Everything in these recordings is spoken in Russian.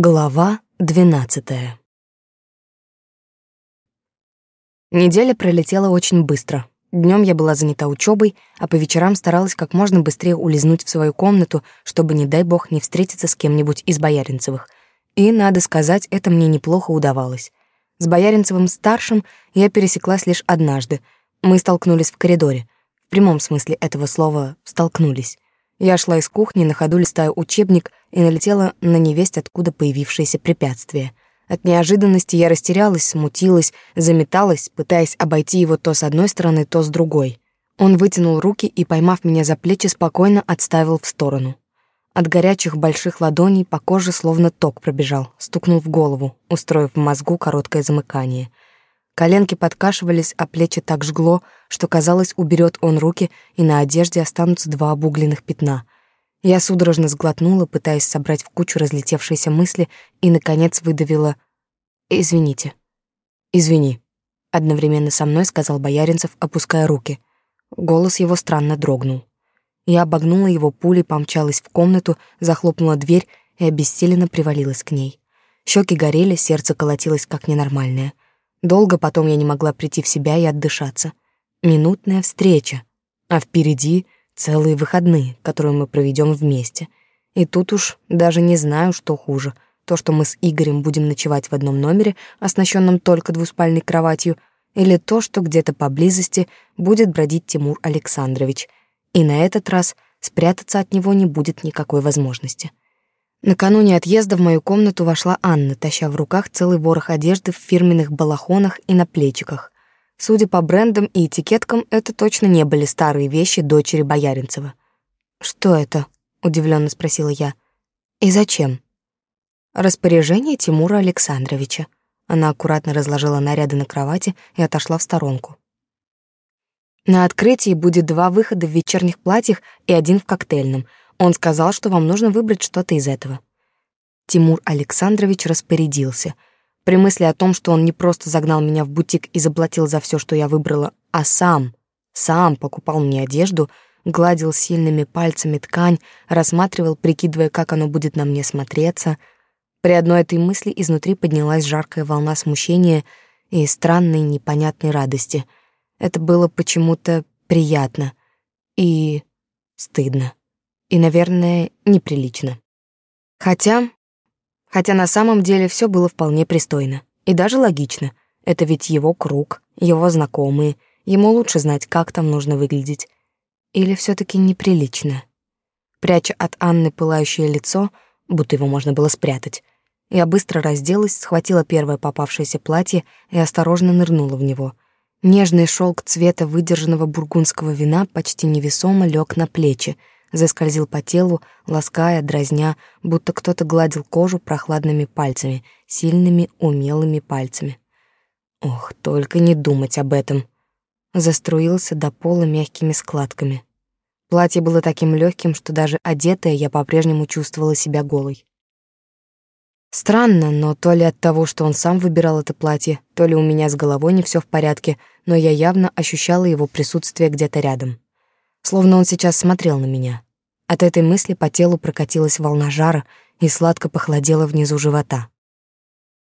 Глава двенадцатая Неделя пролетела очень быстро. Днем я была занята учебой, а по вечерам старалась как можно быстрее улизнуть в свою комнату, чтобы, не дай бог, не встретиться с кем-нибудь из Бояринцевых. И, надо сказать, это мне неплохо удавалось. С Бояринцевым-старшим я пересеклась лишь однажды. Мы столкнулись в коридоре. В прямом смысле этого слова «столкнулись». Я шла из кухни, на ходу листая учебник, и налетела на невесть, откуда появившееся препятствие. От неожиданности я растерялась, смутилась, заметалась, пытаясь обойти его то с одной стороны, то с другой. Он вытянул руки и, поймав меня за плечи, спокойно отставил в сторону. От горячих больших ладоней по коже словно ток пробежал, стукнул в голову, устроив в мозгу короткое замыкание — Коленки подкашивались, а плечи так жгло, что казалось, уберет он руки, и на одежде останутся два обугленных пятна. Я судорожно сглотнула, пытаясь собрать в кучу разлетевшиеся мысли, и, наконец, выдавила «Извините». «Извини», — одновременно со мной сказал Бояринцев, опуская руки. Голос его странно дрогнул. Я обогнула его пулей, помчалась в комнату, захлопнула дверь и обессиленно привалилась к ней. Щеки горели, сердце колотилось как ненормальное — Долго потом я не могла прийти в себя и отдышаться. Минутная встреча, а впереди целые выходные, которые мы проведем вместе. И тут уж даже не знаю, что хуже. То, что мы с Игорем будем ночевать в одном номере, оснащенном только двуспальной кроватью, или то, что где-то поблизости будет бродить Тимур Александрович. И на этот раз спрятаться от него не будет никакой возможности. Накануне отъезда в мою комнату вошла Анна, таща в руках целый ворох одежды в фирменных балахонах и на плечиках. Судя по брендам и этикеткам, это точно не были старые вещи дочери Бояринцева. «Что это?» — удивленно спросила я. «И зачем?» «Распоряжение Тимура Александровича». Она аккуратно разложила наряды на кровати и отошла в сторонку. На открытии будет два выхода в вечерних платьях и один в коктейльном — он сказал, что вам нужно выбрать что-то из этого. Тимур Александрович распорядился. При мысли о том, что он не просто загнал меня в бутик и заплатил за все, что я выбрала, а сам, сам покупал мне одежду, гладил сильными пальцами ткань, рассматривал, прикидывая, как оно будет на мне смотреться. При одной этой мысли изнутри поднялась жаркая волна смущения и странной непонятной радости. Это было почему-то приятно и стыдно и, наверное, неприлично. Хотя... Хотя на самом деле все было вполне пристойно. И даже логично. Это ведь его круг, его знакомые. Ему лучше знать, как там нужно выглядеть. Или все таки неприлично. Пряча от Анны пылающее лицо, будто его можно было спрятать, я быстро разделась, схватила первое попавшееся платье и осторожно нырнула в него. Нежный шелк цвета выдержанного бургундского вина почти невесомо лег на плечи — заскользил по телу, лаская, дразня, будто кто-то гладил кожу прохладными пальцами, сильными, умелыми пальцами. Ох, только не думать об этом. Заструился до пола мягкими складками. Платье было таким легким, что даже одетая я по-прежнему чувствовала себя голой. Странно, но то ли от того, что он сам выбирал это платье, то ли у меня с головой не все в порядке, но я явно ощущала его присутствие где-то рядом словно он сейчас смотрел на меня. От этой мысли по телу прокатилась волна жара и сладко похолодело внизу живота.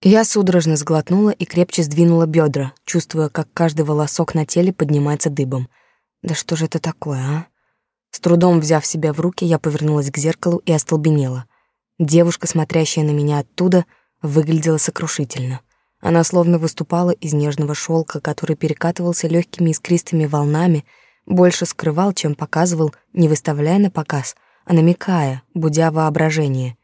Я судорожно сглотнула и крепче сдвинула бедра, чувствуя, как каждый волосок на теле поднимается дыбом. Да что же это такое, а? С трудом взяв себя в руки, я повернулась к зеркалу и остолбенела. Девушка, смотрящая на меня оттуда, выглядела сокрушительно. Она словно выступала из нежного шелка, который перекатывался легкими искристыми волнами — больше скрывал, чем показывал, не выставляя на показ, а намекая, будя воображение.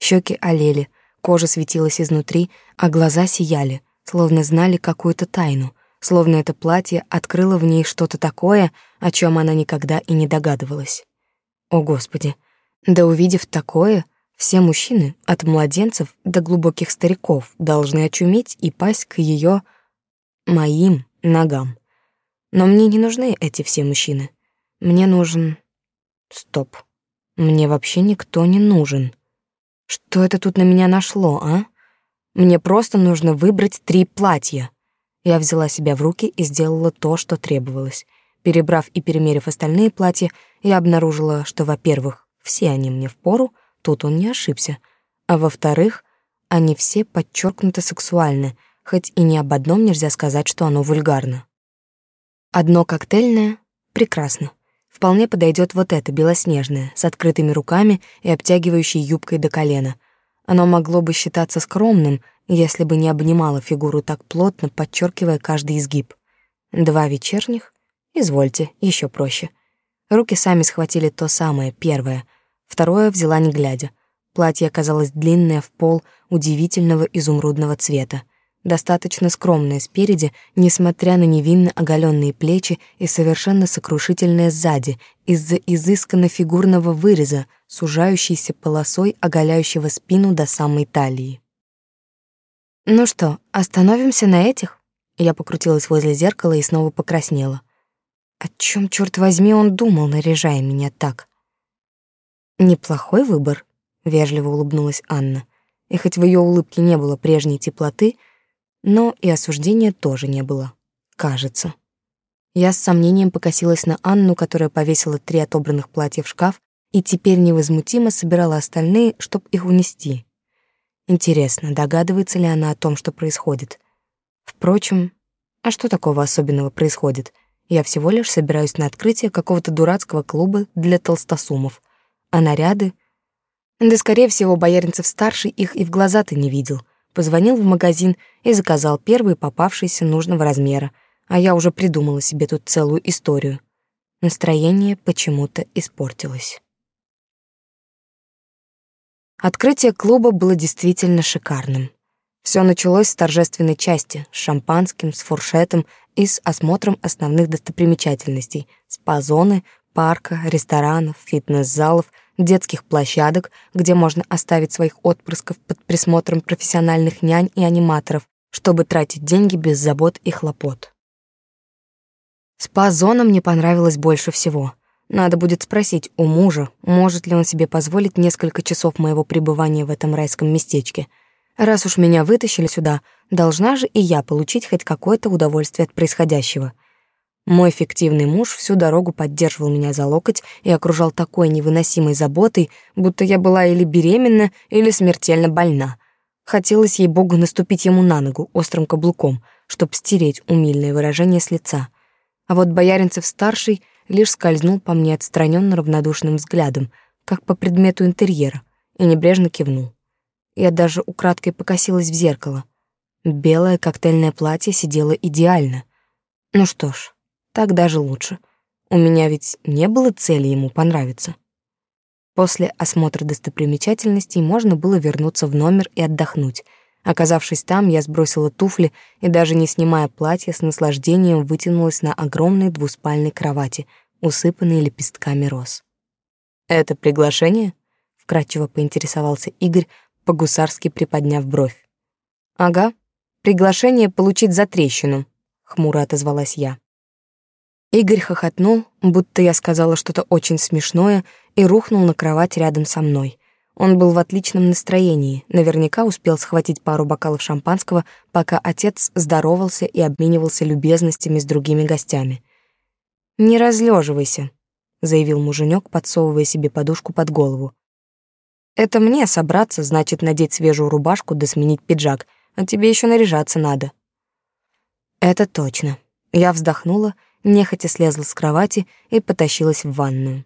Щеки олели, кожа светилась изнутри, а глаза сияли, словно знали какую-то тайну, словно это платье открыло в ней что-то такое, о чем она никогда и не догадывалась. О, Господи! Да увидев такое, все мужчины, от младенцев до глубоких стариков, должны очуметь и пасть к ее моим ногам. Но мне не нужны эти все мужчины. Мне нужен... Стоп. Мне вообще никто не нужен. Что это тут на меня нашло, а? Мне просто нужно выбрать три платья. Я взяла себя в руки и сделала то, что требовалось. Перебрав и перемерив остальные платья, я обнаружила, что, во-первых, все они мне впору, тут он не ошибся, а во-вторых, они все подчеркнуто сексуальны, хоть и ни об одном нельзя сказать, что оно вульгарно. Одно коктейльное — прекрасно. Вполне подойдет вот это, белоснежное, с открытыми руками и обтягивающей юбкой до колена. Оно могло бы считаться скромным, если бы не обнимало фигуру так плотно, подчеркивая каждый изгиб. Два вечерних? Извольте, еще проще. Руки сами схватили то самое, первое. Второе взяла не глядя. Платье оказалось длинное в пол, удивительного изумрудного цвета достаточно скромная спереди, несмотря на невинно оголенные плечи и совершенно сокрушительная сзади, из-за изысканно фигурного выреза, сужающейся полосой, оголяющего спину до самой талии. «Ну что, остановимся на этих?» Я покрутилась возле зеркала и снова покраснела. О чем, черт возьми, он думал, наряжая меня так? «Неплохой выбор», — вежливо улыбнулась Анна. И хоть в ее улыбке не было прежней теплоты, — но и осуждения тоже не было. Кажется. Я с сомнением покосилась на Анну, которая повесила три отобранных платья в шкаф и теперь невозмутимо собирала остальные, чтобы их унести. Интересно, догадывается ли она о том, что происходит? Впрочем, а что такого особенного происходит? Я всего лишь собираюсь на открытие какого-то дурацкого клуба для толстосумов. А наряды... Да, скорее всего, Бояринцев-старший их и в глаза-то не видел — позвонил в магазин и заказал первый попавшийся нужного размера, а я уже придумала себе тут целую историю. Настроение почему-то испортилось. Открытие клуба было действительно шикарным. Все началось с торжественной части, с шампанским, с фуршетом и с осмотром основных достопримечательностей, спа-зоны, парка, ресторанов, фитнес-залов — детских площадок, где можно оставить своих отпрысков под присмотром профессиональных нянь и аниматоров, чтобы тратить деньги без забот и хлопот. Спа-зона мне понравилась больше всего. Надо будет спросить у мужа, может ли он себе позволить несколько часов моего пребывания в этом райском местечке. Раз уж меня вытащили сюда, должна же и я получить хоть какое-то удовольствие от происходящего — мой фиктивный муж всю дорогу поддерживал меня за локоть и окружал такой невыносимой заботой, будто я была или беременна, или смертельно больна. Хотелось ей богу наступить ему на ногу острым каблуком, чтоб стереть умильное выражение с лица. А вот Бояринцев-старший лишь скользнул по мне отстраненно равнодушным взглядом, как по предмету интерьера, и небрежно кивнул. Я даже украдкой покосилась в зеркало. Белое коктейльное платье сидело идеально. Ну что ж, так даже лучше. У меня ведь не было цели ему понравиться. После осмотра достопримечательностей можно было вернуться в номер и отдохнуть. Оказавшись там, я сбросила туфли и даже не снимая платья, с наслаждением вытянулась на огромной двуспальной кровати, усыпанной лепестками роз. «Это приглашение?» — вкратчиво поинтересовался Игорь, по-гусарски приподняв бровь. «Ага, приглашение получить за трещину», — хмуро отозвалась я. Игорь хохотнул, будто я сказала что-то очень смешное, и рухнул на кровать рядом со мной. Он был в отличном настроении, наверняка успел схватить пару бокалов шампанского, пока отец здоровался и обменивался любезностями с другими гостями. «Не разлеживайся», — заявил муженек, подсовывая себе подушку под голову. «Это мне собраться, значит, надеть свежую рубашку да сменить пиджак, а тебе еще наряжаться надо». «Это точно». Я вздохнула нехотя слезла с кровати и потащилась в ванную.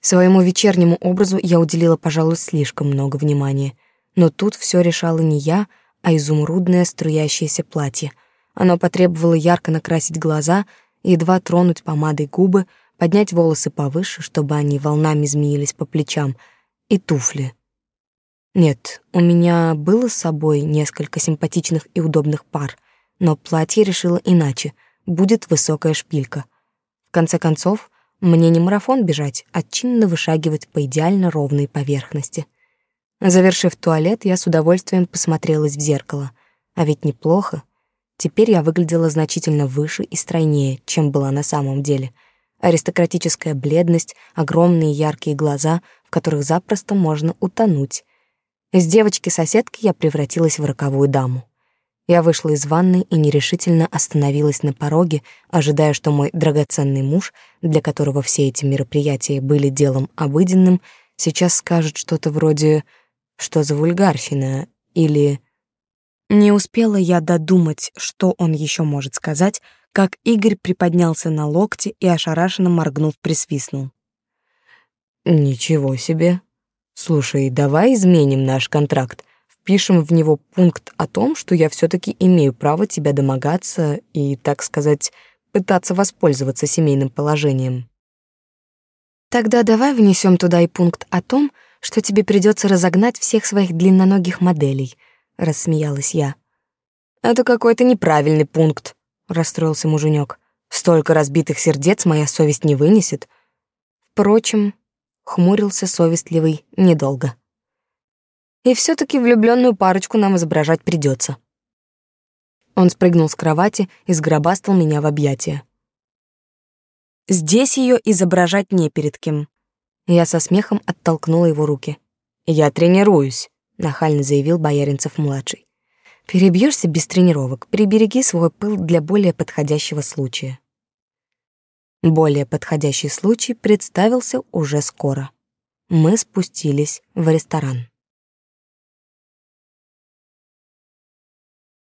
Своему вечернему образу я уделила, пожалуй, слишком много внимания, но тут все решала не я, а изумрудное струящееся платье. Оно потребовало ярко накрасить глаза, едва тронуть помадой губы, поднять волосы повыше, чтобы они волнами змеились по плечам, и туфли. Нет, у меня было с собой несколько симпатичных и удобных пар, но платье решила иначе — будет высокая шпилька. В конце концов, мне не марафон бежать, а чинно вышагивать по идеально ровной поверхности. Завершив туалет, я с удовольствием посмотрелась в зеркало. А ведь неплохо. Теперь я выглядела значительно выше и стройнее, чем была на самом деле. Аристократическая бледность, огромные яркие глаза, в которых запросто можно утонуть. Из девочки-соседки я превратилась в роковую даму. Я вышла из ванны и нерешительно остановилась на пороге, ожидая, что мой драгоценный муж, для которого все эти мероприятия были делом обыденным, сейчас скажет что-то вроде «Что за вульгарщина? Или... Не успела я додумать, что он еще может сказать, как Игорь приподнялся на локте и ошарашенно моргнув присвистнул. «Ничего себе. Слушай, давай изменим наш контракт. Впишем в него пункт о том, что я все таки имею право тебя домогаться и, так сказать, пытаться воспользоваться семейным положением». Тогда давай внесем туда и пункт о том, что тебе придется разогнать всех своих длинноногих моделей, рассмеялась я. Это какой-то неправильный пункт, расстроился муженек. Столько разбитых сердец моя совесть не вынесет. Впрочем, хмурился совестливый недолго. И все таки влюбленную парочку нам изображать придется. Он спрыгнул с кровати и сгробастал меня в объятия. Здесь ее изображать не перед кем. Я со смехом оттолкнула его руки. Я тренируюсь, нахально заявил Бояринцев-младший. Перебьешься без тренировок, прибереги свой пыл для более подходящего случая. Более подходящий случай представился уже скоро. Мы спустились в ресторан.